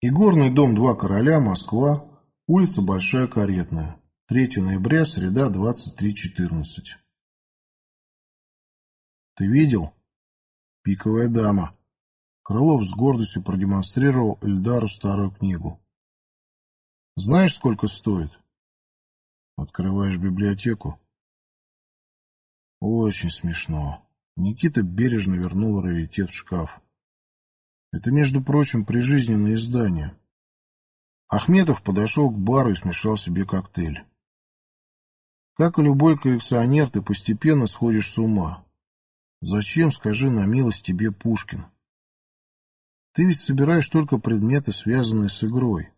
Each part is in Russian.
Игорный дом «Два короля», Москва, улица Большая Каретная, 3 ноября, среда, 23.14. Ты видел? Пиковая дама. Крылов с гордостью продемонстрировал Эльдару старую книгу. Знаешь, сколько стоит? Открываешь библиотеку. Очень смешно. Никита бережно вернул раритет в шкаф. Это, между прочим, прижизненное издание. Ахметов подошел к бару и смешал себе коктейль. Как и любой коллекционер, ты постепенно сходишь с ума. Зачем, скажи на милость, тебе Пушкин? Ты ведь собираешь только предметы, связанные с игрой.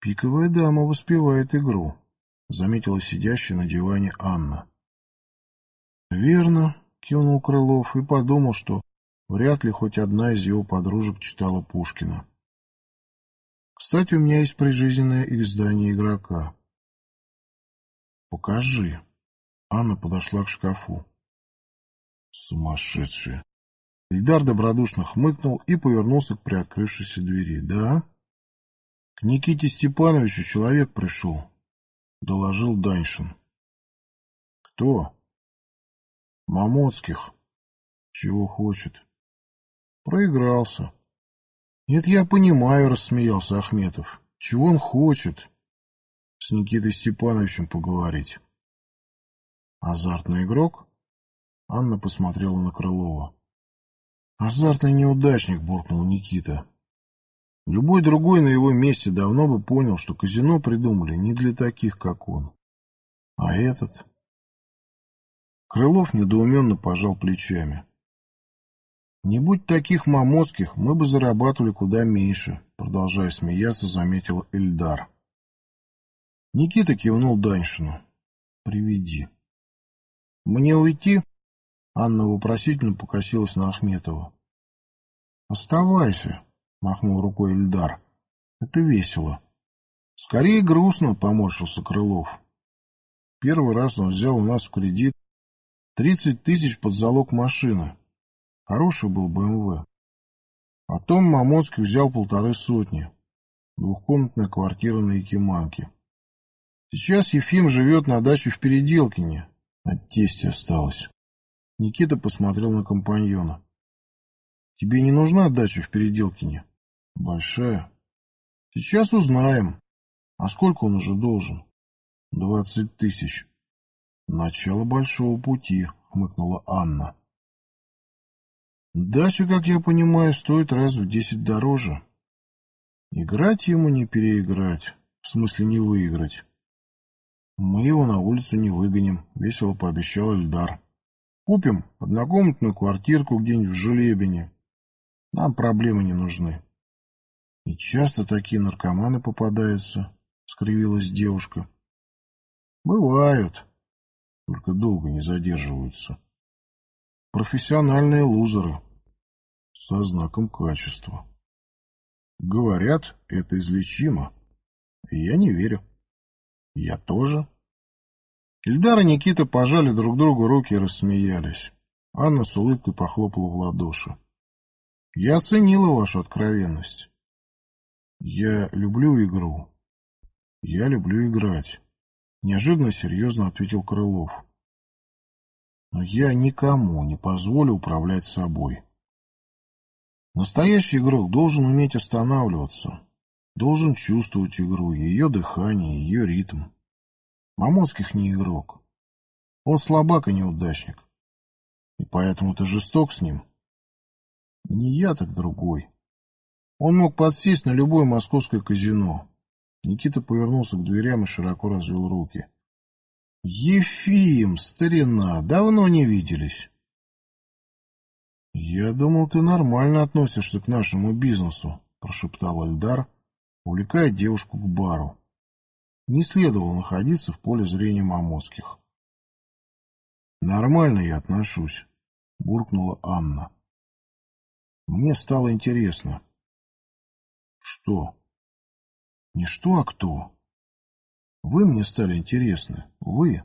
Пиковая дама воспевает игру, заметила сидящая на диване Анна. Верно, кивнул Крылов и подумал, что Вряд ли хоть одна из его подружек читала Пушкина. Кстати, у меня есть прижизненное издание игрока. Покажи. Анна подошла к шкафу. Сумасшедшая. Ильдар добродушно хмыкнул и повернулся к приоткрывшейся двери. Да? К Никите Степановичу человек пришел, доложил Даньшин. Кто? Мамоцких. Чего хочет? Проигрался. Нет, я понимаю, рассмеялся Ахметов. Чего он хочет? С Никитой Степановичем поговорить. Азартный игрок? Анна посмотрела на Крылова. Азартный неудачник, буркнул Никита. Любой другой на его месте давно бы понял, что казино придумали не для таких, как он. А этот... Крылов недоуменно пожал плечами. Не будь таких мамоцких, мы бы зарабатывали куда меньше, продолжая смеяться, заметил Эльдар. Никита кивнул Даньшину. Приведи. Мне уйти? Анна вопросительно покосилась на Ахметова. Оставайся, махнул рукой Эльдар. Это весело. Скорее грустно, поморщился Крылов. Первый раз он взял у нас в кредит тридцать тысяч под залог машины. Хороший был БМВ. Потом Мамоцкий взял полторы сотни. Двухкомнатная квартира на Якиманке. Сейчас Ефим живет на даче в Переделкине. От тести осталось. Никита посмотрел на компаньона. Тебе не нужна дача в Переделкине? Большая. Сейчас узнаем. А сколько он уже должен? Двадцать тысяч. Начало большого пути, хмыкнула Анна. Дача, как я понимаю, стоит раз в десять дороже. Играть ему не переиграть, в смысле не выиграть. Мы его на улицу не выгоним, весело пообещал Эльдар. Купим однокомнатную квартирку где-нибудь в Желебине. Нам проблемы не нужны. И часто такие наркоманы попадаются, скривилась девушка. Бывают, только долго не задерживаются. Профессиональные лузеры. Со знаком качества. Говорят, это излечимо. я не верю. Я тоже. Ильдар и Никита пожали друг другу руки и рассмеялись. Анна с улыбкой похлопала в ладоши. Я оценила вашу откровенность. Я люблю игру. Я люблю играть. Неожиданно серьезно ответил Крылов. Но я никому не позволю управлять собой. Настоящий игрок должен уметь останавливаться, должен чувствовать игру, ее дыхание, ее ритм. Мамоцких не игрок. Он слабак и неудачник. И поэтому ты жесток с ним. Не я, так другой. Он мог подсесть на любое московское казино. Никита повернулся к дверям и широко развел руки. Ефим, старина, давно не виделись. Я думал, ты нормально относишься к нашему бизнесу, прошептал Эльдар, увлекая девушку к бару. Не следовало находиться в поле зрения Мамоцких. Нормально я отношусь, буркнула Анна. Мне стало интересно. Что? Не что, а кто? Вы мне стали интересны. Вы.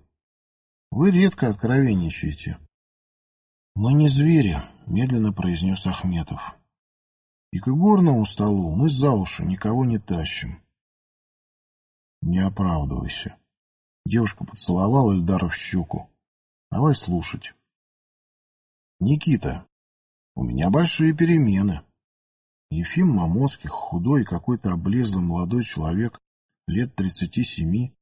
Вы редко откровенничаете. Мы не звери, медленно произнес Ахметов. И к игорному столу мы за уши никого не тащим. Не оправдывайся. Девушка поцеловала Эльдара в щеку. Давай слушать. Никита, у меня большие перемены. Ефим Мамоцких, худой какой-то облезлый молодой человек, лет тридцати семи,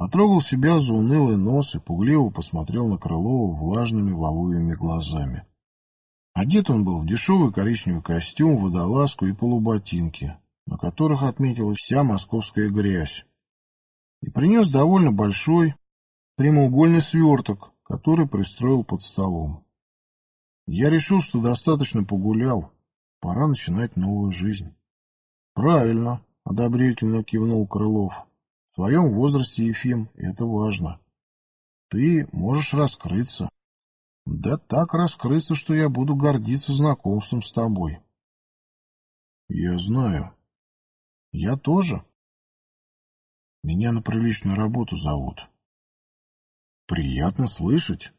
потрогал себя за унылый нос и пугливо посмотрел на Крылова влажными валуевыми глазами. Одет он был в дешевый коричневый костюм, водолазку и полуботинки, на которых отметилась вся московская грязь, и принес довольно большой прямоугольный сверток, который пристроил под столом. Я решил, что достаточно погулял, Пора начинать новую жизнь. Правильно, одобрительно кивнул Крылов. В твоем возрасте, Ефим, это важно. Ты можешь раскрыться. Да так раскрыться, что я буду гордиться знакомством с тобой. Я знаю. Я тоже. Меня на приличную работу зовут. Приятно слышать.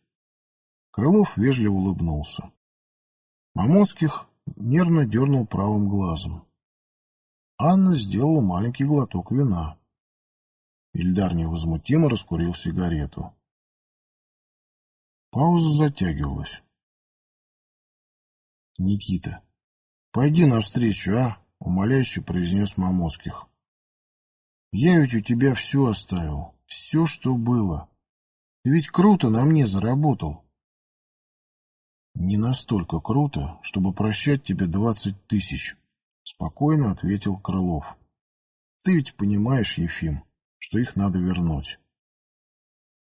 Крылов вежливо улыбнулся. Мамоцких нервно дернул правым глазом. Анна сделала маленький глоток вина. Ильдар невозмутимо раскурил сигарету. Пауза затягивалась. «Никита, пойди навстречу, а?» — умоляюще произнес Мамоцких. «Я ведь у тебя все оставил, все, что было. Ты ведь круто на мне заработал. «Не настолько круто, чтобы прощать тебе двадцать тысяч», — спокойно ответил Крылов. «Ты ведь понимаешь, Ефим, что их надо вернуть.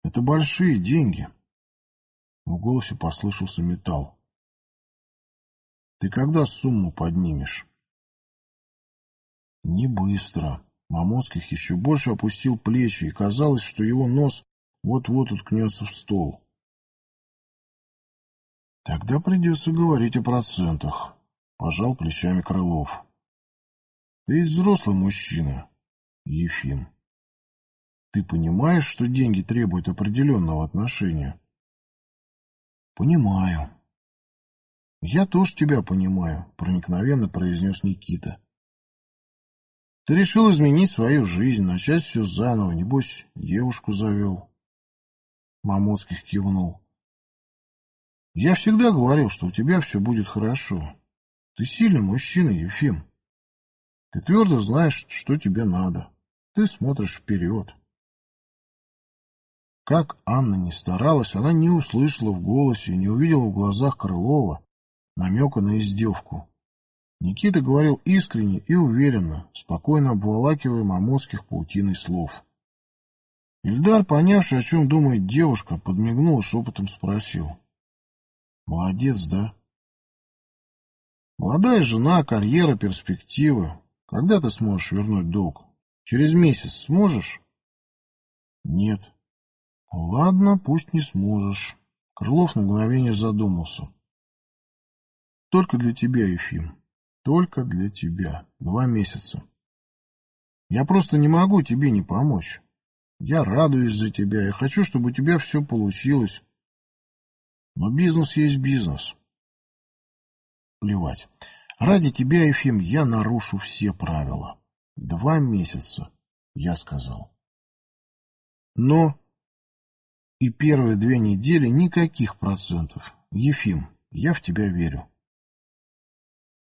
Это большие деньги». В голосе послышался металл. «Ты когда сумму поднимешь?» «Не быстро». Мамоцких еще больше опустил плечи, и казалось, что его нос вот-вот уткнется в стол. Тогда придется говорить о процентах, пожал плечами Крылов. Ты взрослый мужчина, Ефим. Ты понимаешь, что деньги требуют определенного отношения? Понимаю. Я тоже тебя понимаю, проникновенно произнес Никита. Ты решил изменить свою жизнь, начать все заново, небось, девушку завел. Мамоцких кивнул. Я всегда говорил, что у тебя все будет хорошо. Ты сильный мужчина, Ефим. Ты твердо знаешь, что тебе надо. Ты смотришь вперед. Как Анна не старалась, она не услышала в голосе не увидела в глазах Крылова намека на издевку. Никита говорил искренне и уверенно, спокойно обволакивая Мамоцких паутиной слов. Ильдар, понявший, о чем думает девушка, подмигнул и шепотом спросил. Молодец, да? Молодая жена, карьера, перспективы. Когда ты сможешь вернуть долг? Через месяц сможешь? Нет. Ладно, пусть не сможешь. Крылов на мгновение задумался. Только для тебя, Ефим. Только для тебя. Два месяца. Я просто не могу тебе не помочь. Я радуюсь за тебя. Я хочу, чтобы у тебя все получилось. Но бизнес есть бизнес. Плевать. Ради тебя, Ефим, я нарушу все правила. Два месяца, я сказал. Но и первые две недели никаких процентов. Ефим, я в тебя верю.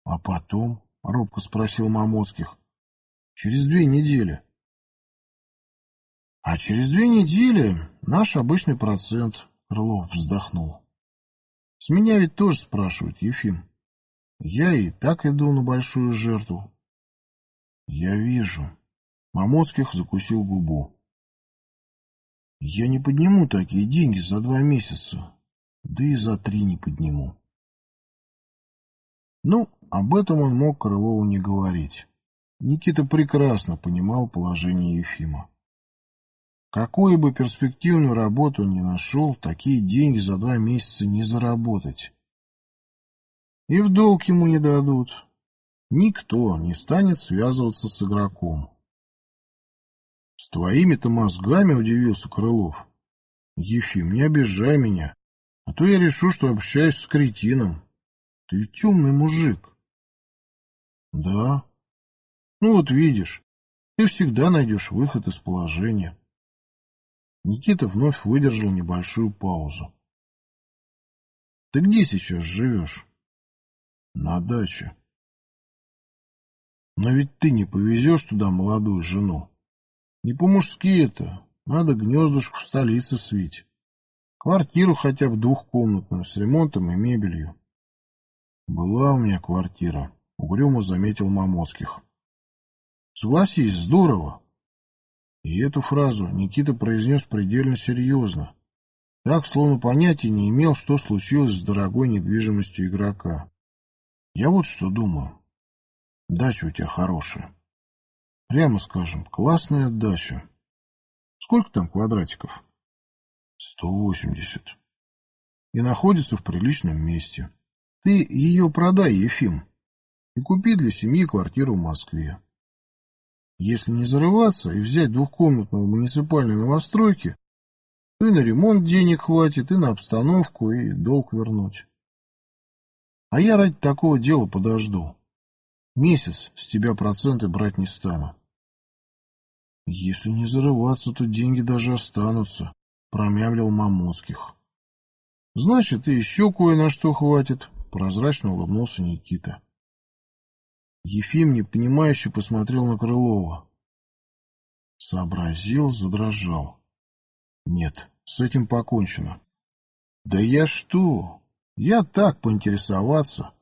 А потом, робко спросил Мамоцких, через две недели. А через две недели наш обычный процент, Крылов вздохнул. С меня ведь тоже спрашивают, Ефим. Я и так иду на большую жертву. Я вижу. Мамоцких закусил губу. Я не подниму такие деньги за два месяца. Да и за три не подниму. Ну, об этом он мог Крылову не говорить. Никита прекрасно понимал положение Ефима. Какую бы перспективную работу он ни нашел, такие деньги за два месяца не заработать. И в долг ему не дадут. Никто не станет связываться с игроком. С твоими-то мозгами удивился Крылов. Ефим, не обижай меня, а то я решу, что общаюсь с кретином. Ты темный мужик. Да. Ну вот видишь, ты всегда найдешь выход из положения. Никита вновь выдержал небольшую паузу. Ты где сейчас живешь? На даче. Но ведь ты не повезешь туда молодую жену. Не по-мужски это. Надо гнездушку в столице свить. Квартиру хотя бы двухкомнатную, с ремонтом и мебелью. Была у меня квартира, угрюмо заметил Мамоцких. Согласись, здорово. И эту фразу Никита произнес предельно серьезно. Так, словно понятия не имел, что случилось с дорогой недвижимостью игрока. Я вот что думаю. Дача у тебя хорошая. Прямо скажем, классная дача. Сколько там квадратиков? Сто восемьдесят. И находится в приличном месте. Ты ее продай, Ефим, и купи для семьи квартиру в Москве. Если не зарываться и взять двухкомнатную муниципальной новостройки, то и на ремонт денег хватит, и на обстановку, и долг вернуть. А я ради такого дела подожду. Месяц с тебя проценты брать не стану. Если не зарываться, то деньги даже останутся, промямлил Мамоцких. Значит, и еще кое на что хватит, прозрачно улыбнулся Никита. Ефим непонимающе посмотрел на Крылова. Сообразил, задрожал. Нет, с этим покончено. Да я что? Я так поинтересоваться.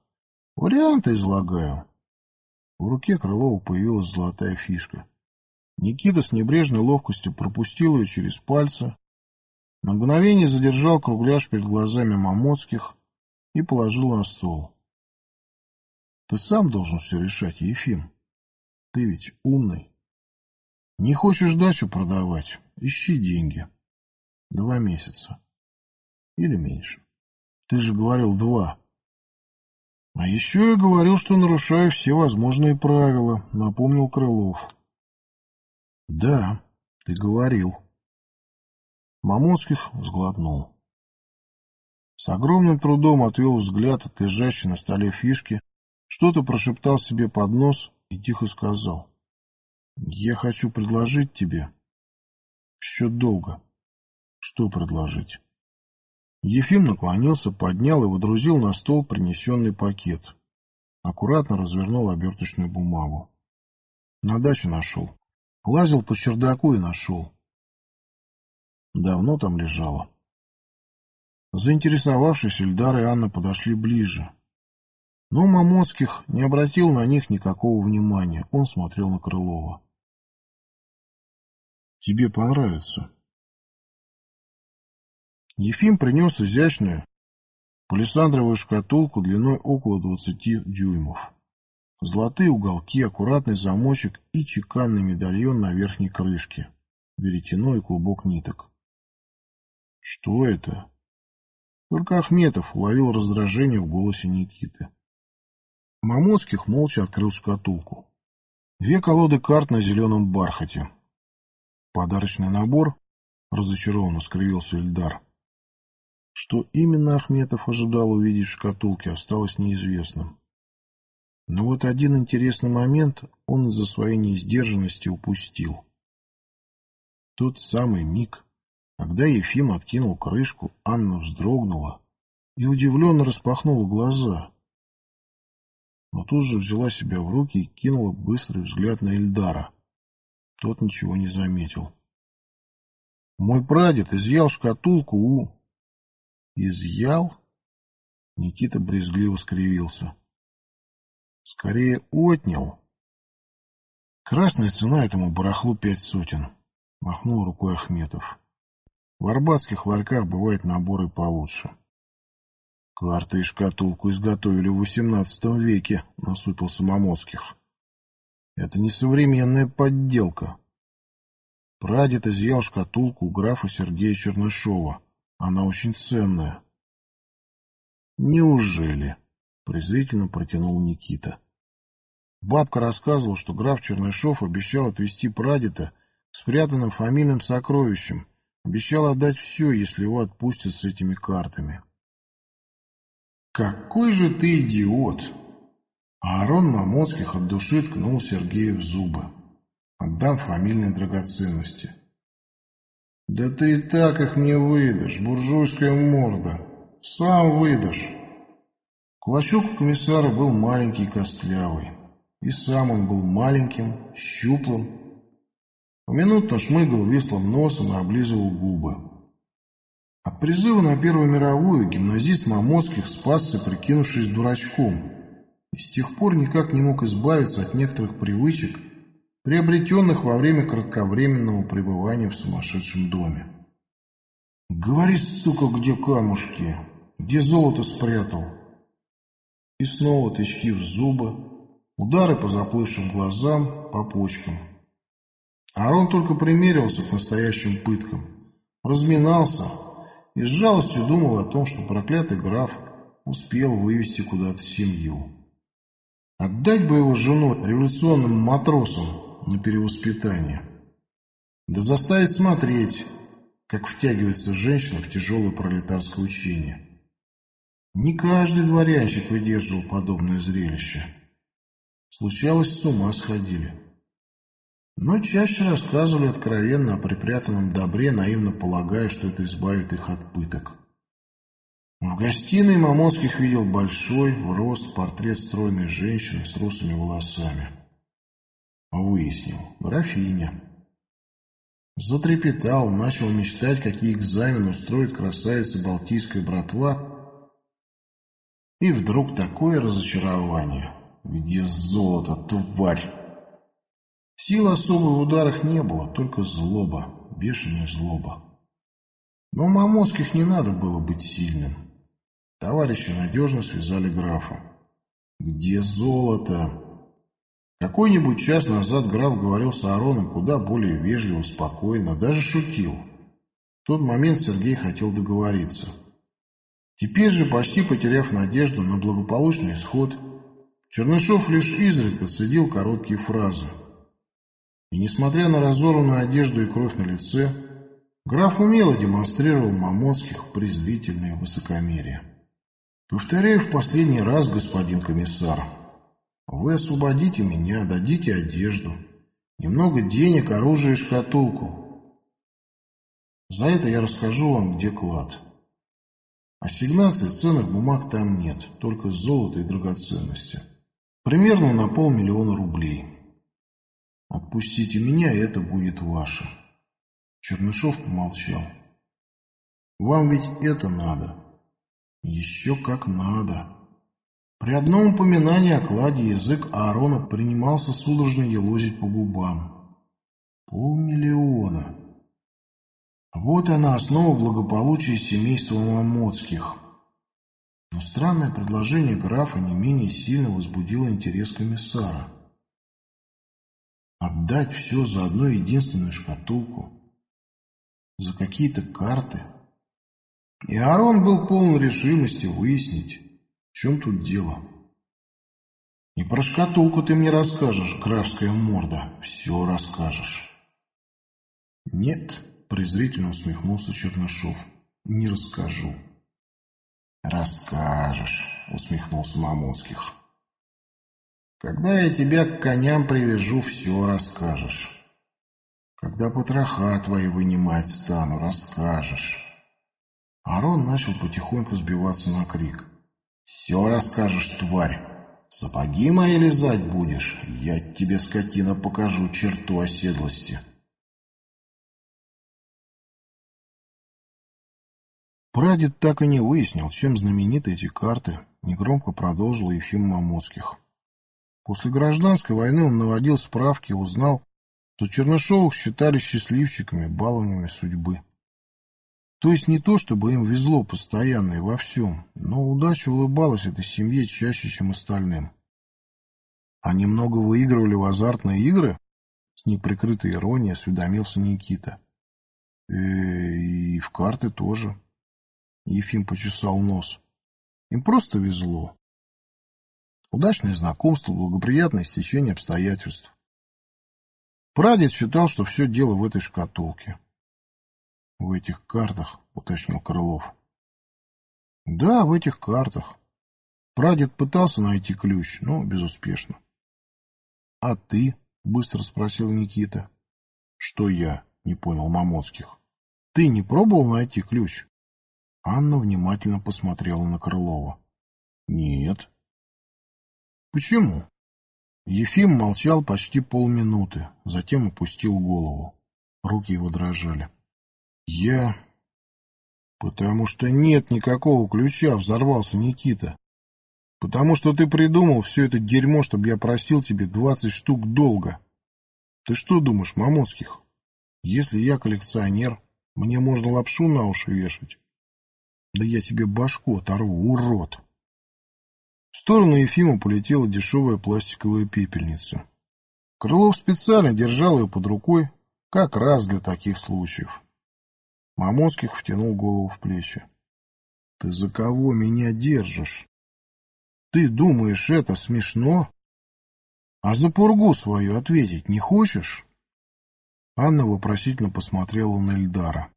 Варианты излагаю. В руке Крылова появилась золотая фишка. Никита с небрежной ловкостью пропустил ее через пальцы, на мгновение задержал кругляш перед глазами Мамоцких и положил на стол. Ты сам должен все решать, Ефим. Ты ведь умный. Не хочешь дачу продавать? Ищи деньги. Два месяца. Или меньше. Ты же говорил два. А еще я говорил, что нарушаю все возможные правила, напомнил Крылов. Да, ты говорил. Мамонских сглотнул. С огромным трудом отвел взгляд от лежащей на столе фишки, что-то прошептал себе под нос и тихо сказал. «Я хочу предложить тебе счет долга». «Что предложить?» Ефим наклонился, поднял и водрузил на стол принесенный пакет. Аккуратно развернул оберточную бумагу. На даче нашел. Лазил по чердаку и нашел. Давно там лежала. Заинтересовавшись, Ильдар и Анна подошли ближе. Но Мамоцких не обратил на них никакого внимания. Он смотрел на Крылова. «Тебе понравится». Ефим принес изящную палисандровую шкатулку длиной около двадцати дюймов. Золотые уголки, аккуратный замочек и чеканный медальон на верхней крышке, веретено и клубок ниток. Что это? Только Ахметов уловил раздражение в голосе Никиты. Мамоцких молча открыл шкатулку. Две колоды карт на зеленом бархате. Подарочный набор? Разочарованно скривился Эльдар. Что именно Ахметов ожидал увидеть в шкатулке, осталось неизвестным. Но вот один интересный момент он из-за своей неиздержанности упустил. Тот самый миг, когда Ефим откинул крышку, Анна вздрогнула и удивленно распахнула глаза. Но тут же взяла себя в руки и кинула быстрый взгляд на Эльдара. Тот ничего не заметил. Мой прадед изъял шкатулку у... Изъял? Никита брезгливо скривился. Скорее отнял. Красная цена этому барахлу пять сотен. Махнул рукой Ахметов. В арбатских ларьках бывают наборы получше. Карты и шкатулку изготовили в XVIII веке, насупился Мамоцких. Это не современная подделка. Прадед изъял шкатулку у графа Сергея Чернышова. Она очень ценная. Неужели? Презрительно протянул Никита. Бабка рассказывала, что граф Чернышов обещал отвезти прадеда спрятанным фамильным сокровищем, обещал отдать все, если его отпустят с этими картами. «Какой же ты идиот!» А Арон Мамоцких от души ткнул Сергею в зубы. Отдам фамильные драгоценности. Да ты и так их мне выдашь, буржуйская морда. Сам выдашь. Кулачок у комиссара был маленький и костлявый. И сам он был маленьким, щуплым. Поминутно шмыгал вислым носом и облизывал губы. От призыва на Первую мировую гимназист Мамоцких спасся, прикинувшись дурачком, и с тех пор никак не мог избавиться от некоторых привычек, приобретенных во время кратковременного пребывания в сумасшедшем доме. «Говори, сука, где камушки? Где золото спрятал?» И снова тычки в зубы, удары по заплывшим глазам, по почкам. Арон только примерился к настоящим пыткам, разминался и с жалостью думал о том, что проклятый граф успел вывести куда-то семью. Отдать бы его жену революционным матросам на перевоспитание. Да заставить смотреть, как втягивается женщина в тяжелое пролетарское учение. Не каждый дворянщик выдерживал подобное зрелище. Случалось, с ума сходили. Но чаще рассказывали откровенно о припрятанном добре, наивно полагая, что это избавит их от пыток. В гостиной Мамонских видел большой, в рост, портрет стройной женщины с русыми волосами. Выяснил. Графиня. Затрепетал, начал мечтать, какие экзамены устроит красавица Балтийская братва. И вдруг такое разочарование. Где золото, тварь? Сил особой в ударах не было, только злоба, бешеная злоба. Но Мамонских не надо было быть сильным. Товарищи надежно связали графа. «Где золото?» Какой-нибудь час назад граф говорил с Аароном куда более вежливо, спокойно, даже шутил. В тот момент Сергей хотел договориться. Теперь же, почти потеряв надежду на благополучный исход, Чернышов лишь изредка цедил короткие фразы. И, несмотря на разорванную одежду и кровь на лице, граф умело демонстрировал Мамонских презрительное высокомерие. «Повторяю в последний раз, господин комиссар», вы освободите меня, дадите одежду, немного денег, оружие и шкатулку. За это я расскажу вам, где клад. Ассигнаций ценных бумаг там нет, только золото и драгоценности. Примерно на полмиллиона рублей. Отпустите меня, и это будет ваше. Чернышов помолчал. Вам ведь это надо. Еще как надо. При одном упоминании о кладе язык Аарона принимался судорожно елозить по губам. Полмиллиона. Вот она, основа благополучия семейства Мамоцких. Но странное предложение графа не менее сильно возбудило интерес комиссара. Отдать все за одну единственную шкатулку, за какие-то карты. И Аарон был полон решимости выяснить, в чем тут дело? И про шкатулку ты мне расскажешь, графская морда. Все расскажешь. Нет, презрительно усмехнулся Чернышов. Не расскажу. Расскажешь, усмехнулся Мамонских. Когда я тебя к коням привяжу, все расскажешь. Когда потроха твои вынимать стану, расскажешь. Арон начал потихоньку сбиваться на крик. Все расскажешь, тварь. Сапоги мои лизать будешь. Я тебе, скотина, покажу черту оседлости. Прадед так и не выяснил, чем знамениты эти карты, негромко продолжил Ефим Мамоцких. После гражданской войны он наводил справки и узнал, что Чернышовых считали счастливчиками, баловнями судьбы. То есть не то, чтобы им везло постоянно и во всем, но удача улыбалась этой семье чаще, чем остальным. Они много выигрывали в азартные игры? С неприкрытой иронией осведомился Никита. Э -э, и в карты тоже. Ефим почесал нос. Им просто везло. Удачное знакомство, благоприятное стечение обстоятельств. Прадед считал, что все дело в этой шкатулке. В этих картах, уточнил Крылов. Да, в этих картах. Прадед пытался найти ключ, но безуспешно. — А ты? — быстро спросил Никита. — Что я? — не понял Мамоцких. — Ты не пробовал найти ключ? Анна внимательно посмотрела на Крылова. — Нет. — Почему? Ефим молчал почти полминуты, затем опустил голову. Руки его дрожали. — Я... Потому что нет никакого ключа, взорвался Никита. Потому что ты придумал все это дерьмо, чтобы я просил тебе двадцать штук долга. Ты что думаешь, Мамоцких? Если я коллекционер, мне можно лапшу на уши вешать. Да я тебе башку оторву, урод. В сторону Ефима полетела дешевая пластиковая пепельница. Крылов специально держал ее под рукой, как раз для таких случаев. Мамонских втянул голову в плечи. — Ты за кого меня держишь? Ты думаешь, это смешно? А за пургу свою ответить не хочешь? Анна вопросительно посмотрела на Эльдара.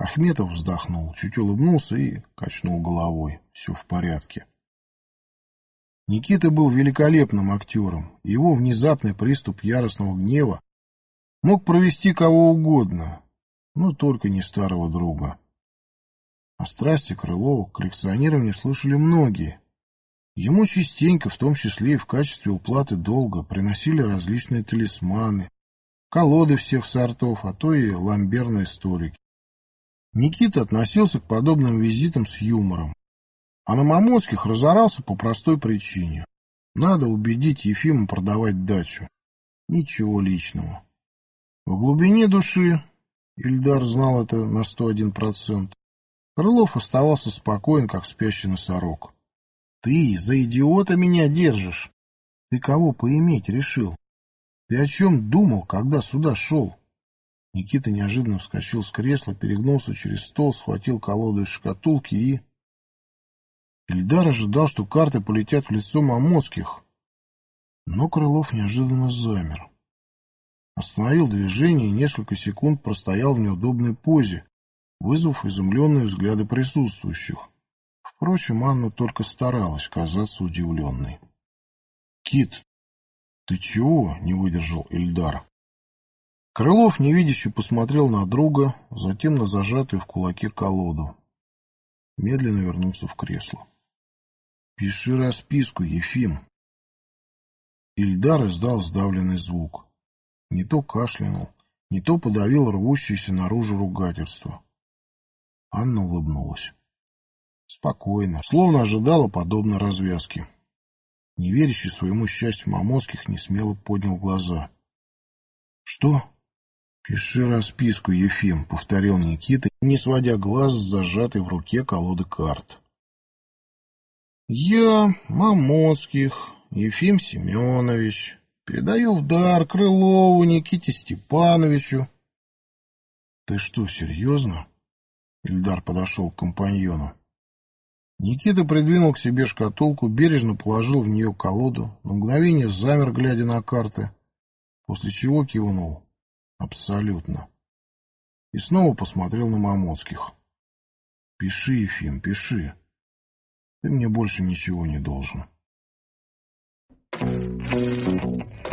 Ахметов вздохнул, чуть улыбнулся и качнул головой. Все в порядке. Никита был великолепным актером. Его внезапный приступ яростного гнева мог провести кого угодно, но только не старого друга. О страсти Крылова к коллекционированию слышали многие. Ему частенько, в том числе и в качестве уплаты долга, приносили различные талисманы, колоды всех сортов, а то и ламберные столики. Никита относился к подобным визитам с юмором, а на Мамонских разорался по простой причине. Надо убедить Ефима продавать дачу. Ничего личного. В глубине души, Ильдар знал это на сто один процент, Крылов оставался спокоен, как спящий носорог. — Ты за идиота меня держишь? Ты кого поиметь решил? Ты о чем думал, когда сюда шел? Никита неожиданно вскочил с кресла, перегнулся через стол, схватил колоду из шкатулки и... Ильдар ожидал, что карты полетят в лицо Мамоцких, но Крылов неожиданно замер. Остановил движение и несколько секунд простоял в неудобной позе, вызвав изумленные взгляды присутствующих. Впрочем, Анна только старалась казаться удивленной. — Кит, ты чего? — не выдержал Ильдар. Крылов невидяще посмотрел на друга, затем на зажатую в кулаке колоду. Медленно вернулся в кресло. Пиши расписку, Ефим. Ильдар издал сдавленный звук. Не то кашлянул, не то подавил рвущееся наружу ругательство. Анна улыбнулась. Спокойно, словно ожидала подобной развязки. Не верящий своему счастью Мамоских не смело поднял глаза. — Что? — Пиши расписку, Ефим, — повторил Никита, не сводя глаз с зажатой в руке колоды карт. Я, Мамоцких, Ефим Семенович, передаю в дар Крылову Никите Степановичу. Ты что, серьезно? Ильдар подошел к компаньону. Никита придвинул к себе шкатулку, бережно положил в нее колоду, на мгновение замер, глядя на карты, после чего кивнул. Абсолютно. И снова посмотрел на Мамоцких. Пиши, Ефим, пиши. Ты мне больше ничего не должен. Thank you.